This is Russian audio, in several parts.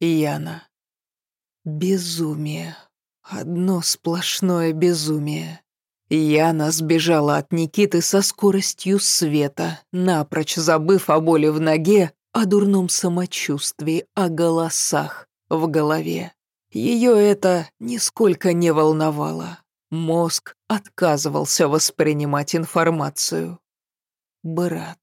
Яна. Безумие. Одно сплошное безумие. Яна сбежала от Никиты со скоростью света, напрочь забыв о боли в ноге, о дурном самочувствии, о голосах в голове. Ее это нисколько не волновало. Мозг отказывался воспринимать информацию. Брат.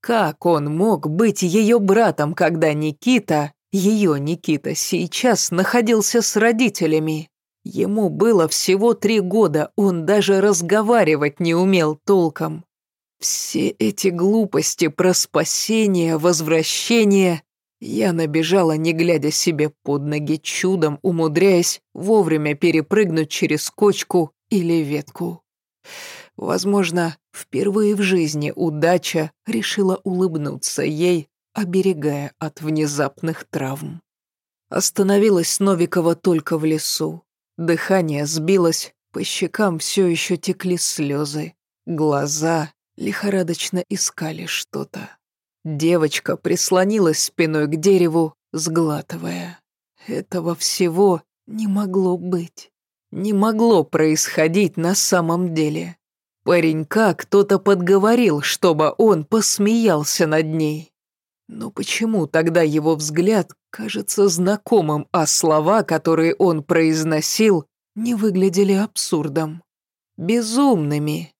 Как он мог быть ее братом, когда Никита, ее Никита, сейчас находился с родителями? Ему было всего три года, он даже разговаривать не умел толком. Все эти глупости про спасение, возвращение я набежала, не глядя себе под ноги, чудом умудряясь вовремя перепрыгнуть через кочку или ветку. Возможно, впервые в жизни удача решила улыбнуться ей, оберегая от внезапных травм. Остановилась Новикова только в лесу. Дыхание сбилось, по щекам все еще текли слезы. Глаза лихорадочно искали что-то. Девочка прислонилась спиной к дереву, сглатывая. Этого всего не могло быть. Не могло происходить на самом деле. Паренька кто-то подговорил, чтобы он посмеялся над ней. Но почему тогда его взгляд кажется знакомым, а слова, которые он произносил, не выглядели абсурдом? Безумными.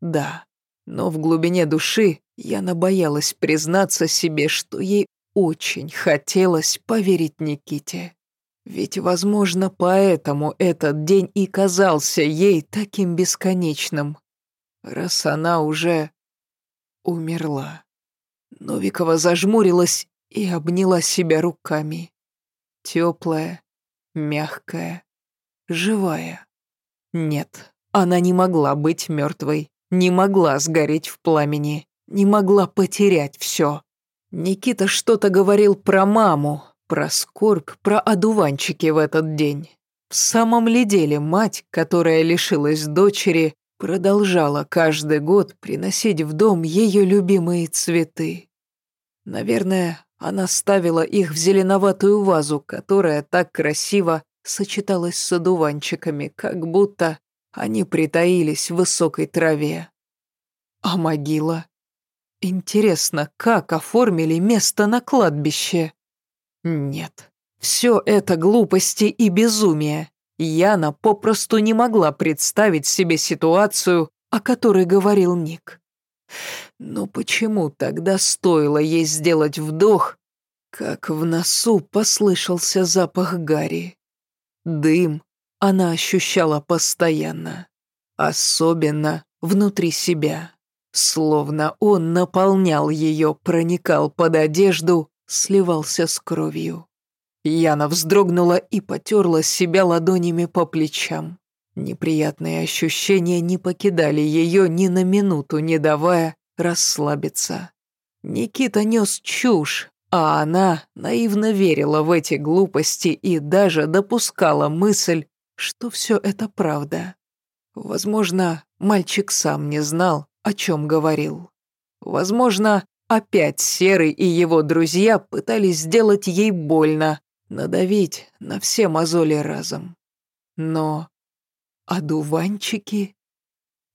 Да, но в глубине души Яна боялась признаться себе, что ей очень хотелось поверить Никите. Ведь, возможно, поэтому этот день и казался ей таким бесконечным, раз она уже умерла. Новикова зажмурилась и обняла себя руками. Теплая, мягкая, живая. Нет, она не могла быть мертвой, не могла сгореть в пламени не могла потерять все. Никита что-то говорил про маму, про скорбь, про одуванчики в этот день. В самом ли деле мать, которая лишилась дочери, продолжала каждый год приносить в дом ее любимые цветы? Наверное, она ставила их в зеленоватую вазу, которая так красиво сочеталась с одуванчиками, как будто они притаились в высокой траве. А могила? Интересно, как оформили место на кладбище? Нет, все это глупости и безумие. Яна попросту не могла представить себе ситуацию, о которой говорил Ник. Но почему тогда стоило ей сделать вдох, как в носу послышался запах гари? Дым она ощущала постоянно, особенно внутри себя. Словно он наполнял ее, проникал под одежду, сливался с кровью. Яна вздрогнула и потерла себя ладонями по плечам. Неприятные ощущения не покидали ее ни на минуту, не давая расслабиться. Никита нес чушь, а она наивно верила в эти глупости и даже допускала мысль, что все это правда. Возможно, мальчик сам не знал, о чем говорил. Возможно, опять Серый и его друзья пытались сделать ей больно, надавить на все мозоли разом. Но одуванчики...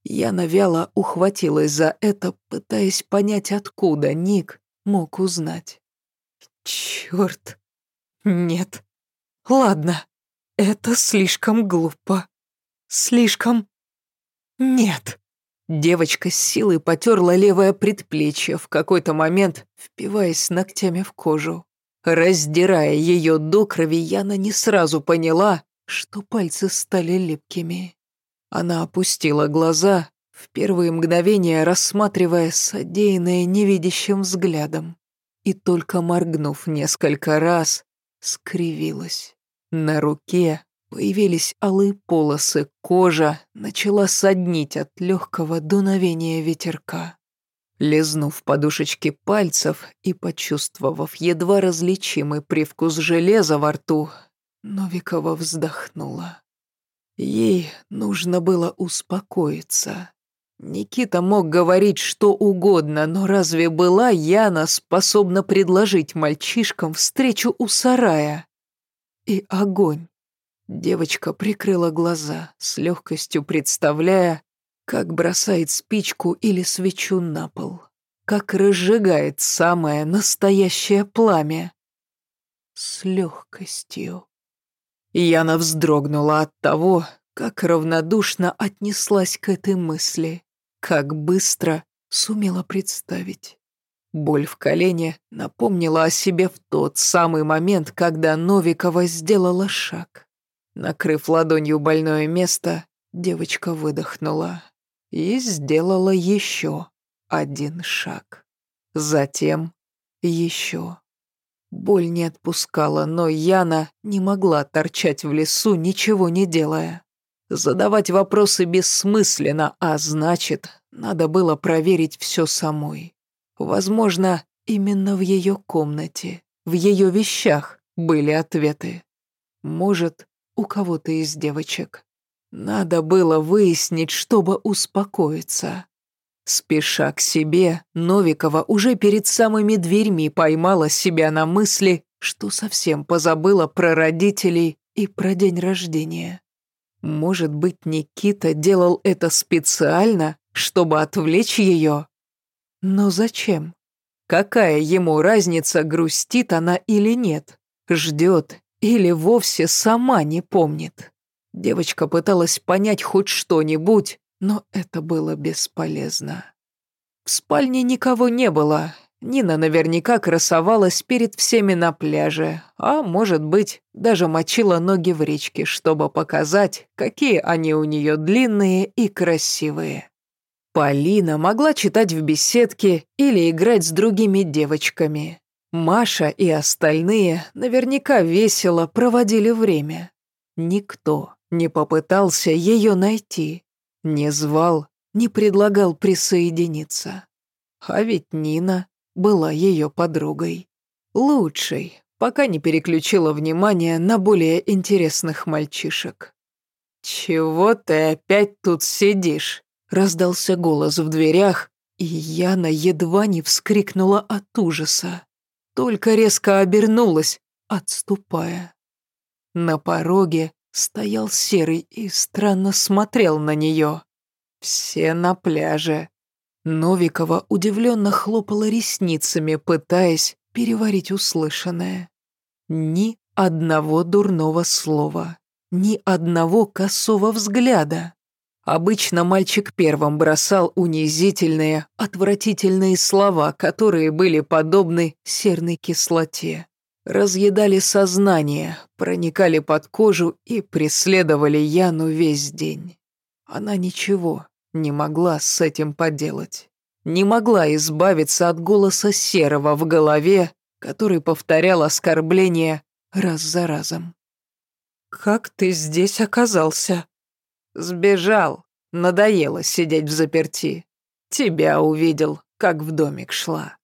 Я навяло ухватилась за это, пытаясь понять, откуда Ник мог узнать. Черт. Нет. Ладно. Это слишком глупо. Слишком... Нет. Девочка с силой потерла левое предплечье, в какой-то момент впиваясь ногтями в кожу. Раздирая ее до крови, Яна не сразу поняла, что пальцы стали липкими. Она опустила глаза, в первые мгновения рассматривая содеянное невидящим взглядом, и только моргнув несколько раз, скривилась. На руке Появились алые полосы, кожа начала соднить от легкого дуновения ветерка. Лизнув подушечки пальцев и почувствовав едва различимый привкус железа во рту, Новикова вздохнула. Ей нужно было успокоиться. Никита мог говорить что угодно, но разве была Яна способна предложить мальчишкам встречу у сарая? И огонь. Девочка прикрыла глаза, с легкостью представляя, как бросает спичку или свечу на пол, как разжигает самое настоящее пламя. С легкостью. Яна вздрогнула от того, как равнодушно отнеслась к этой мысли, как быстро сумела представить. Боль в колене напомнила о себе в тот самый момент, когда Новикова сделала шаг. Накрыв ладонью больное место, девочка выдохнула и сделала еще один шаг. Затем еще. Боль не отпускала, но Яна не могла торчать в лесу, ничего не делая. Задавать вопросы бессмысленно, а значит, надо было проверить все самой. Возможно, именно в ее комнате, в ее вещах были ответы. Может, у кого-то из девочек. Надо было выяснить, чтобы успокоиться. Спеша к себе, Новикова уже перед самыми дверьми поймала себя на мысли, что совсем позабыла про родителей и про день рождения. Может быть, Никита делал это специально, чтобы отвлечь ее? Но зачем? Какая ему разница, грустит она или нет? Ждет или вовсе сама не помнит? Девочка пыталась понять хоть что-нибудь, но это было бесполезно. В спальне никого не было, Нина наверняка красовалась перед всеми на пляже, а может быть, даже мочила ноги в речке, чтобы показать, какие они у нее длинные и красивые. Полина могла читать в беседке или играть с другими девочками. Маша и остальные наверняка весело проводили время. Никто не попытался ее найти, не звал, не предлагал присоединиться. А ведь Нина была ее подругой. Лучшей, пока не переключила внимание на более интересных мальчишек. «Чего ты опять тут сидишь?» — раздался голос в дверях, и Яна едва не вскрикнула от ужаса. Только резко обернулась, отступая. На пороге стоял серый и странно смотрел на нее. Все на пляже, Новикова удивленно хлопала ресницами, пытаясь переварить услышанное. Ни одного дурного слова, ни одного косого взгляда. Обычно мальчик первым бросал унизительные, отвратительные слова, которые были подобны серной кислоте. Разъедали сознание, проникали под кожу и преследовали Яну весь день. Она ничего, не могла с этим поделать. Не могла избавиться от голоса серого в голове, который повторял оскорбление раз за разом. «Как ты здесь оказался?» «Сбежал. Надоело сидеть в заперти. Тебя увидел, как в домик шла».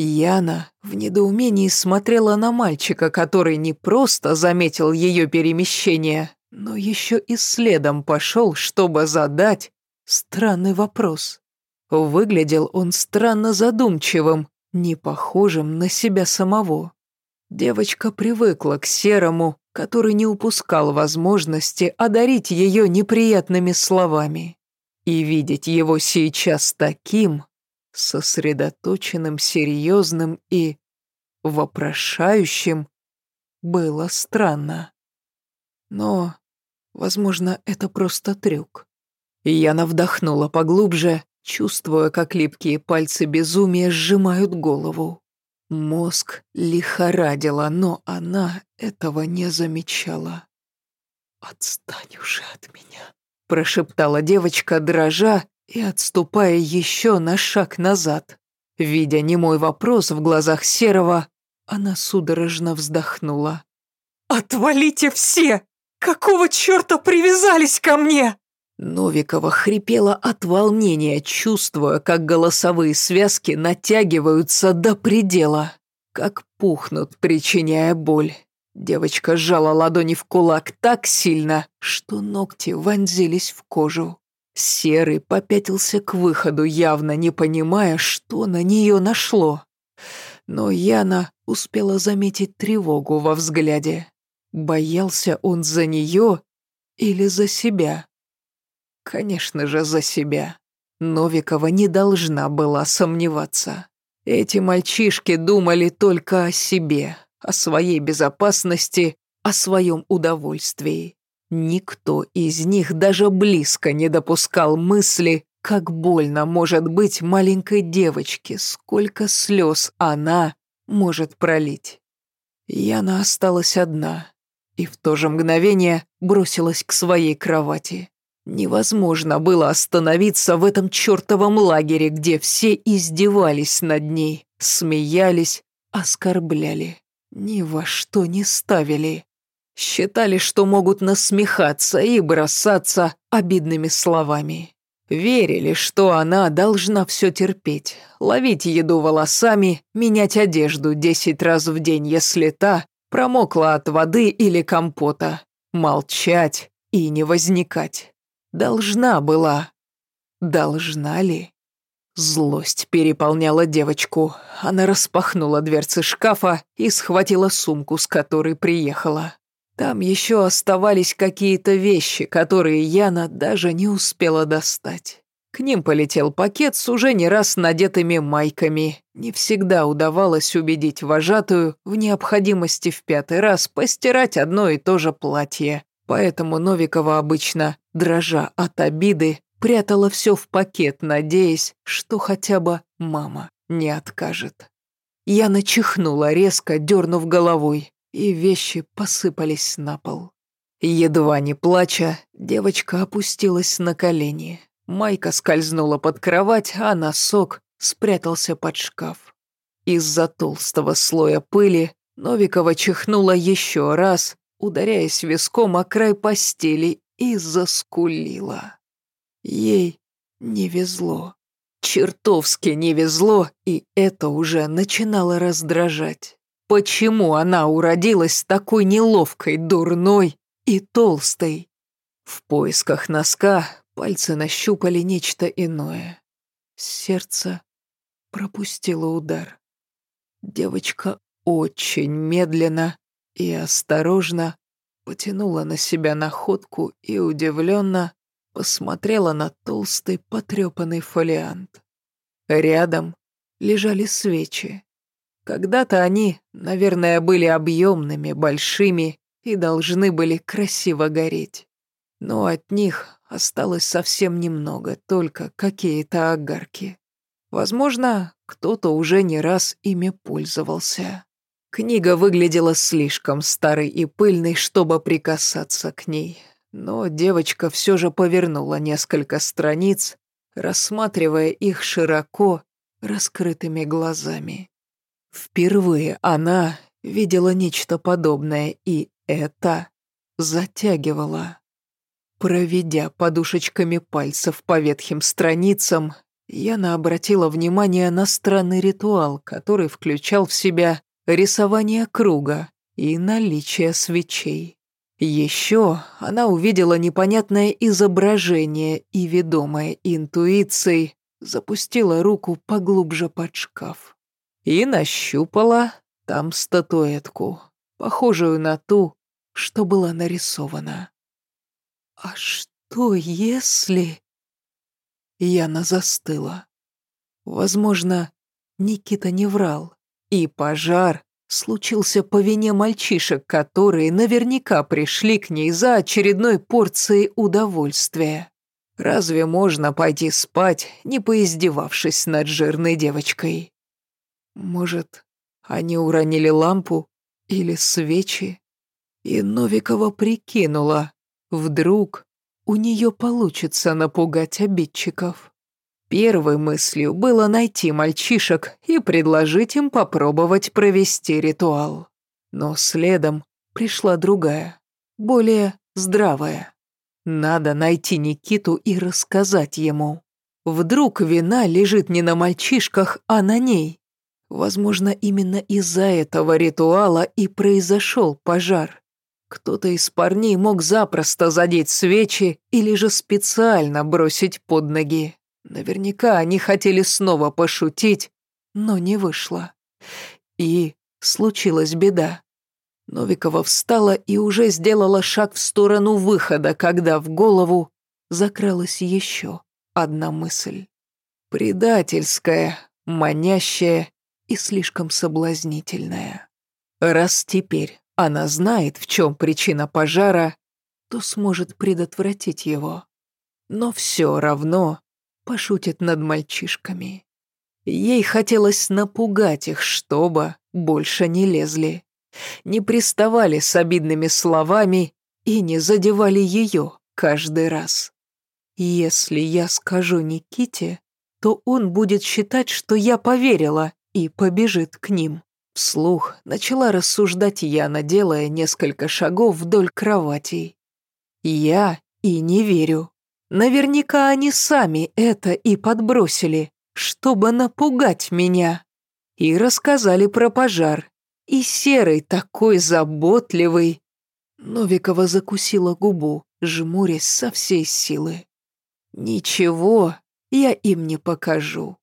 Яна в недоумении смотрела на мальчика, который не просто заметил ее перемещение, но еще и следом пошел, чтобы задать Странный вопрос. Выглядел он странно задумчивым, не похожим на себя самого. Девочка привыкла к серому, который не упускал возможности одарить ее неприятными словами. И видеть его сейчас таким, сосредоточенным, серьезным и вопрошающим, было странно. Но, возможно, это просто трюк. И Яна вдохнула поглубже, чувствуя, как липкие пальцы безумия сжимают голову. Мозг лихорадила, но она этого не замечала. «Отстань уже от меня», — прошептала девочка, дрожа и отступая еще на шаг назад. Видя немой вопрос в глазах Серого, она судорожно вздохнула. «Отвалите все! Какого черта привязались ко мне?» Новикова хрипела от волнения, чувствуя, как голосовые связки натягиваются до предела, как пухнут, причиняя боль. Девочка сжала ладони в кулак так сильно, что ногти вонзились в кожу. Серый попятился к выходу, явно не понимая, что на нее нашло. Но Яна успела заметить тревогу во взгляде. Боялся он за нее или за себя? Конечно же, за себя. Новикова не должна была сомневаться. Эти мальчишки думали только о себе, о своей безопасности, о своем удовольствии. Никто из них даже близко не допускал мысли, как больно может быть маленькой девочке, сколько слез она может пролить. Яна осталась одна и в то же мгновение бросилась к своей кровати. Невозможно было остановиться в этом чертовом лагере, где все издевались над ней, смеялись, оскорбляли, ни во что не ставили. Считали, что могут насмехаться и бросаться обидными словами. Верили, что она должна все терпеть, ловить еду волосами, менять одежду десять раз в день, если та промокла от воды или компота, молчать и не возникать. Должна была. Должна ли? Злость переполняла девочку. Она распахнула дверцы шкафа и схватила сумку, с которой приехала. Там еще оставались какие-то вещи, которые Яна даже не успела достать. К ним полетел пакет с уже не раз надетыми майками. Не всегда удавалось убедить вожатую в необходимости в пятый раз постирать одно и то же платье. Поэтому Новикова обычно, дрожа от обиды, прятала все в пакет, надеясь, что хотя бы мама не откажет. Яна чихнула резко, дернув головой и вещи посыпались на пол. Едва не плача, девочка опустилась на колени. Майка скользнула под кровать, а носок спрятался под шкаф. Из-за толстого слоя пыли Новикова чихнула еще раз, ударяясь виском о край постели, и заскулила. Ей не везло. Чертовски не везло, и это уже начинало раздражать. Почему она уродилась такой неловкой, дурной и толстой? В поисках носка пальцы нащупали нечто иное. Сердце пропустило удар. Девочка очень медленно и осторожно потянула на себя находку и удивленно посмотрела на толстый потрепанный фолиант. Рядом лежали свечи. Когда-то они, наверное, были объемными, большими и должны были красиво гореть. Но от них осталось совсем немного, только какие-то огарки. Возможно, кто-то уже не раз ими пользовался. Книга выглядела слишком старой и пыльной, чтобы прикасаться к ней. Но девочка все же повернула несколько страниц, рассматривая их широко раскрытыми глазами. Впервые она видела нечто подобное, и это затягивало. Проведя подушечками пальцев по ветхим страницам, Яна обратила внимание на странный ритуал, который включал в себя рисование круга и наличие свечей. Еще она увидела непонятное изображение и, ведомая интуицией, запустила руку поглубже под шкаф и нащупала там статуэтку, похожую на ту, что была нарисована. А что если... Яна застыла. Возможно, Никита не врал, и пожар случился по вине мальчишек, которые наверняка пришли к ней за очередной порцией удовольствия. Разве можно пойти спать, не поиздевавшись над жирной девочкой? Может, они уронили лампу или свечи? И Новикова прикинула, вдруг у нее получится напугать обидчиков. Первой мыслью было найти мальчишек и предложить им попробовать провести ритуал. Но следом пришла другая, более здравая. Надо найти Никиту и рассказать ему. Вдруг вина лежит не на мальчишках, а на ней. Возможно, именно из-за этого ритуала и произошел пожар. Кто-то из парней мог запросто задеть свечи или же специально бросить под ноги. Наверняка они хотели снова пошутить, но не вышло. И случилась беда. Новикова встала и уже сделала шаг в сторону выхода, когда в голову закралась еще одна мысль. Предательская, манящая и слишком соблазнительная. Раз теперь она знает, в чем причина пожара, то сможет предотвратить его. Но все равно пошутит над мальчишками. Ей хотелось напугать их, чтобы больше не лезли, не приставали с обидными словами и не задевали ее каждый раз. Если я скажу Никите, то он будет считать, что я поверила и побежит к ним. Вслух начала рассуждать Яна, делая несколько шагов вдоль кроватей. Я и не верю. Наверняка они сами это и подбросили, чтобы напугать меня. И рассказали про пожар. И Серый такой заботливый. Новикова закусила губу, жмурясь со всей силы. «Ничего, я им не покажу».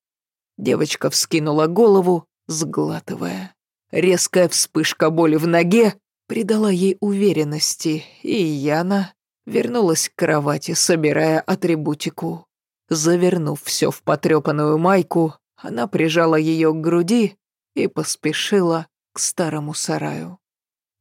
Девочка вскинула голову, сглатывая. Резкая вспышка боли в ноге придала ей уверенности, и Яна вернулась к кровати, собирая атрибутику. Завернув все в потрепанную майку, она прижала ее к груди и поспешила к старому сараю.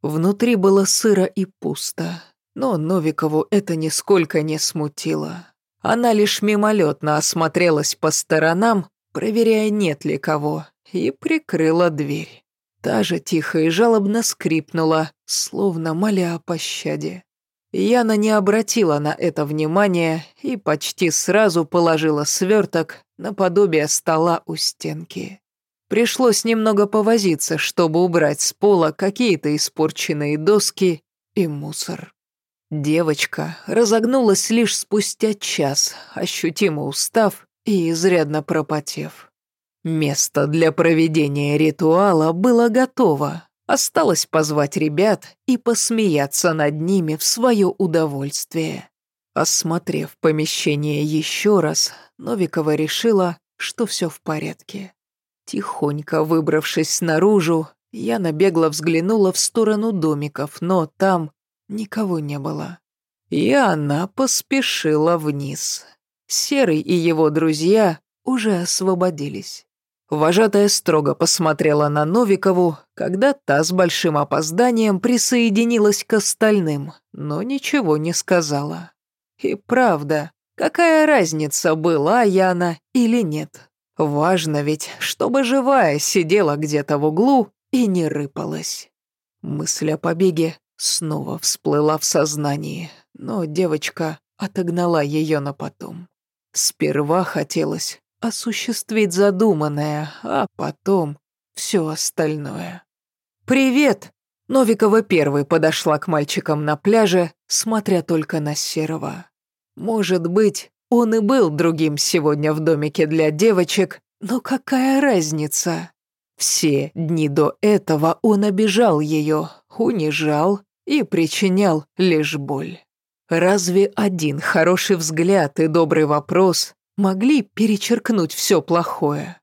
Внутри было сыро и пусто, но Новикову это нисколько не смутило. Она лишь мимолетно осмотрелась по сторонам, проверяя, нет ли кого, и прикрыла дверь. Та же тихо и жалобно скрипнула, словно моля о пощаде. Яна не обратила на это внимания и почти сразу положила сверток наподобие стола у стенки. Пришлось немного повозиться, чтобы убрать с пола какие-то испорченные доски и мусор. Девочка разогнулась лишь спустя час, ощутимо устав и изрядно пропотев. Место для проведения ритуала было готово, Осталось позвать ребят и посмеяться над ними в свое удовольствие. Осмотрев помещение еще раз, Новикова решила, что все в порядке. Тихонько выбравшись снаружи, я набегло взглянула в сторону домиков, но там никого не было. И она поспешила вниз. Серый и его друзья уже освободились. Вожатая строго посмотрела на Новикову, когда та с большим опозданием присоединилась к остальным, но ничего не сказала. И правда, какая разница, была Яна или нет? Важно ведь, чтобы живая сидела где-то в углу и не рыпалась. Мысль о побеге снова всплыла в сознании, но девочка отогнала ее на потом. Сперва хотелось осуществить задуманное, а потом все остальное. «Привет!» Новикова первой подошла к мальчикам на пляже, смотря только на Серого. Может быть, он и был другим сегодня в домике для девочек, но какая разница? Все дни до этого он обижал ее, унижал и причинял лишь боль. Разве один хороший взгляд и добрый вопрос могли перечеркнуть все плохое.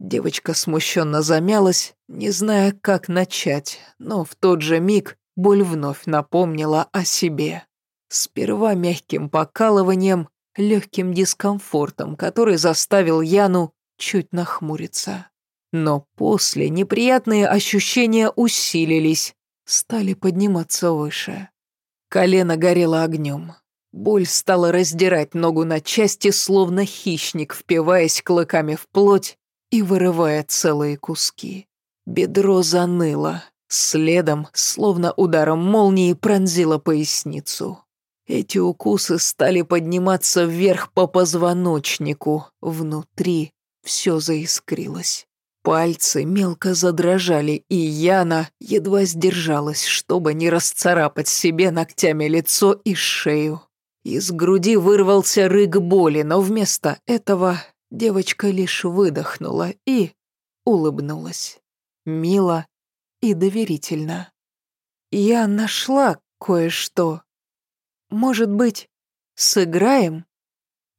Девочка смущенно замялась, не зная, как начать, но в тот же миг боль вновь напомнила о себе. Сперва мягким покалыванием, легким дискомфортом, который заставил Яну чуть нахмуриться. Но после неприятные ощущения усилились, стали подниматься выше. Колено горело огнем. Боль стала раздирать ногу на части, словно хищник, впиваясь клыками в плоть и вырывая целые куски. Бедро заныло, следом, словно ударом молнии, пронзило поясницу. Эти укусы стали подниматься вверх по позвоночнику, внутри все заискрилось. Пальцы мелко задрожали, и Яна едва сдержалась, чтобы не расцарапать себе ногтями лицо и шею. Из груди вырвался рык боли, но вместо этого девочка лишь выдохнула и улыбнулась. Мило и доверительно. «Я нашла кое-что. Может быть, сыграем?»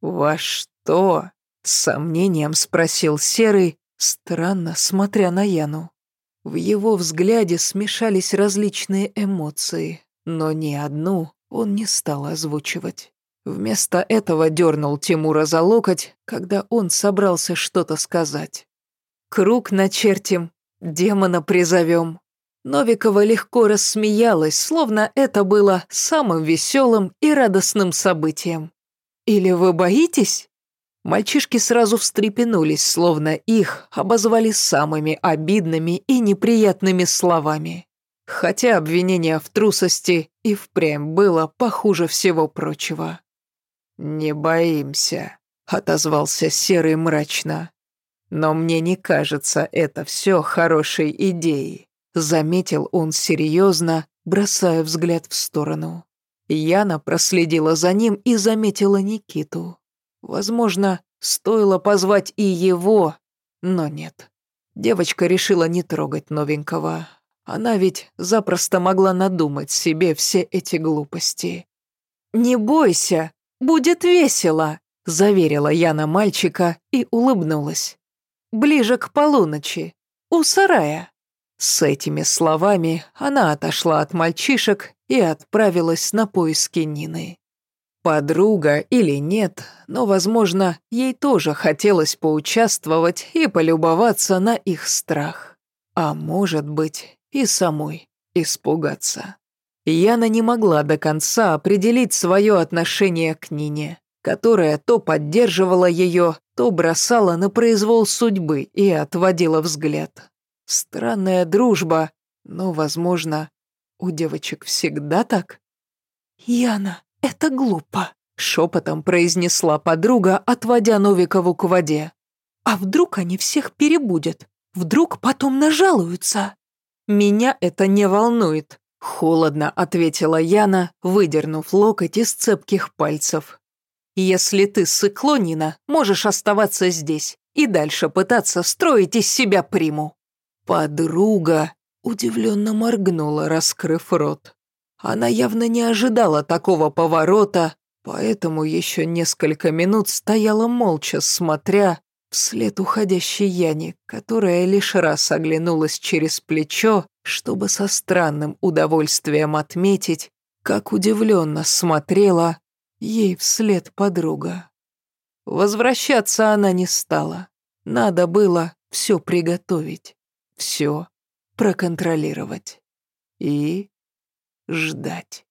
«Во что?» — с сомнением спросил Серый, странно смотря на Яну. В его взгляде смешались различные эмоции, но ни одну он не стал озвучивать. Вместо этого дернул Тимура за локоть, когда он собрался что-то сказать. «Круг начертим, демона призовем». Новикова легко рассмеялась, словно это было самым веселым и радостным событием. «Или вы боитесь?» Мальчишки сразу встрепенулись, словно их обозвали самыми обидными и неприятными словами. Хотя обвинение в трусости и впрямь было похуже всего прочего. «Не боимся», — отозвался Серый мрачно. «Но мне не кажется это все хорошей идеей», — заметил он серьезно, бросая взгляд в сторону. Яна проследила за ним и заметила Никиту. Возможно, стоило позвать и его, но нет. Девочка решила не трогать новенького. Она ведь запросто могла надумать себе все эти глупости. «Не бойся, будет весело», — заверила Яна мальчика и улыбнулась. «Ближе к полуночи, у сарая». С этими словами она отошла от мальчишек и отправилась на поиски Нины. Подруга или нет, но, возможно, ей тоже хотелось поучаствовать и полюбоваться на их страх. А может быть, и самой испугаться. Яна не могла до конца определить свое отношение к Нине, которая то поддерживала ее, то бросала на произвол судьбы и отводила взгляд. Странная дружба, но, возможно, у девочек всегда так? «Яна, это глупо», — шепотом произнесла подруга, отводя Новикову к воде. «А вдруг они всех перебудят? Вдруг потом нажалуются?» «Меня это не волнует», — холодно ответила Яна, выдернув локоть из цепких пальцев. «Если ты сыклонина, можешь оставаться здесь и дальше пытаться строить из себя приму». Подруга удивленно моргнула, раскрыв рот. Она явно не ожидала такого поворота, поэтому еще несколько минут стояла молча, смотря вслед уходящей Яне, которая лишь раз оглянулась через плечо, чтобы со странным удовольствием отметить, как удивленно смотрела ей вслед подруга. Возвращаться она не стала. Надо было все приготовить, все проконтролировать и ждать.